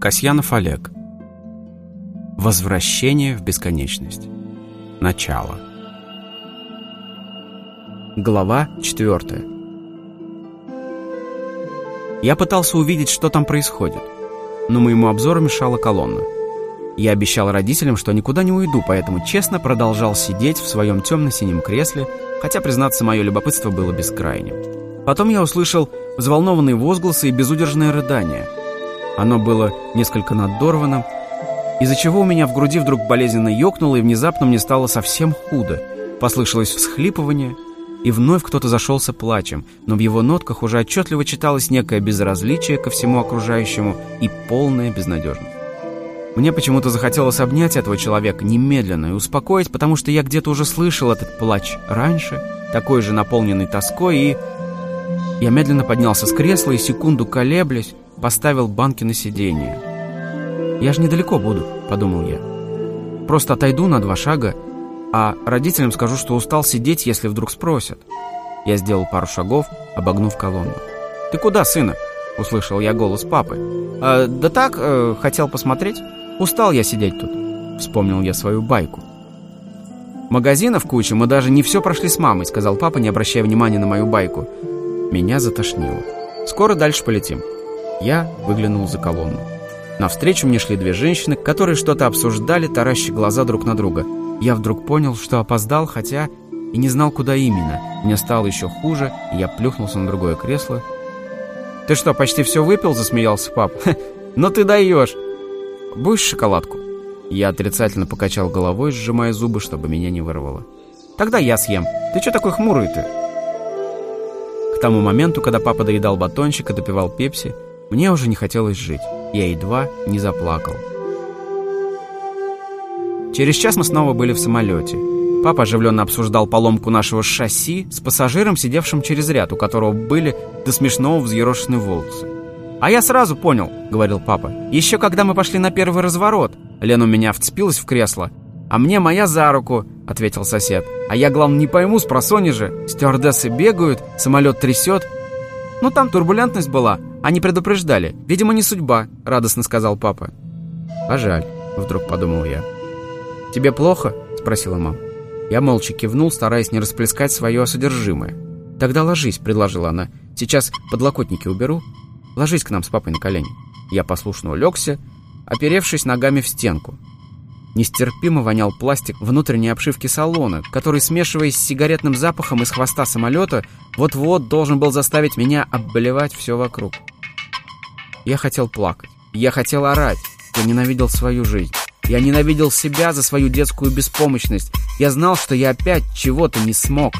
Касьянов Олег. Возвращение в бесконечность. Начало. Глава 4. Я пытался увидеть, что там происходит, но моему обзору мешала колонна. Я обещал родителям, что никуда не уйду, поэтому честно продолжал сидеть в своем темно-синем кресле, хотя, признаться, мое любопытство было бескрайним. Потом я услышал взволнованные возгласы и безудержное рыдание – оно было несколько надорванным, из-за чего у меня в груди вдруг болезненно ёкнуло, и внезапно мне стало совсем худо. Послышалось всхлипывание, и вновь кто-то зашелся плачем, но в его нотках уже отчетливо читалось некое безразличие ко всему окружающему и полная безнадежность. Мне почему-то захотелось обнять этого человека немедленно и успокоить, потому что я где-то уже слышал этот плач раньше, такой же наполненный тоской, и... Я медленно поднялся с кресла и, секунду колеблясь, поставил банки на сиденье. «Я же недалеко буду», — подумал я. «Просто отойду на два шага, а родителям скажу, что устал сидеть, если вдруг спросят». Я сделал пару шагов, обогнув колонну. «Ты куда, сына?» — услышал я голос папы. «Э, «Да так, э, хотел посмотреть. Устал я сидеть тут», — вспомнил я свою байку. «Магазинов куча, мы даже не все прошли с мамой», — сказал папа, не обращая внимания на мою байку. Меня затошнило. «Скоро дальше полетим». Я выглянул за колонну. Навстречу мне шли две женщины, которые что-то обсуждали, таращи глаза друг на друга. Я вдруг понял, что опоздал, хотя и не знал, куда именно. Мне стало еще хуже, и я плюхнулся на другое кресло. «Ты что, почти все выпил?» – засмеялся пап. «Ну ты даешь!» «Будешь шоколадку?» Я отрицательно покачал головой, сжимая зубы, чтобы меня не вырвало. «Тогда я съем. Ты что такой хмурый ты?» К тому моменту, когда папа доедал батончик и допивал пепси, мне уже не хотелось жить. Я едва не заплакал. Через час мы снова были в самолете. Папа оживленно обсуждал поломку нашего шасси с пассажиром, сидевшим через ряд, у которого были до смешного взъерошены волосы. «А я сразу понял», — говорил папа. «Еще когда мы пошли на первый разворот». Лена у меня вцепилась в кресло. «А мне моя за руку», — ответил сосед. «А я, главное, не пойму, с просони же. Стюардессы бегают, самолет трясет. Ну, там турбулентность была, они предупреждали. Видимо, не судьба», — радостно сказал папа. «А жаль», — вдруг подумал я. «Тебе плохо?» — спросила мама. Я молча кивнул, стараясь не расплескать свое содержимое. «Тогда ложись», — предложила она. «Сейчас подлокотники уберу. Ложись к нам с папой на колени». Я послушно улегся, оперевшись ногами в стенку. Нестерпимо вонял пластик внутренней обшивки салона, который, смешиваясь с сигаретным запахом из хвоста самолета, вот-вот должен был заставить меня обболевать все вокруг. Я хотел плакать. Я хотел орать. Я ненавидел свою жизнь. Я ненавидел себя за свою детскую беспомощность. Я знал, что я опять чего-то не смог.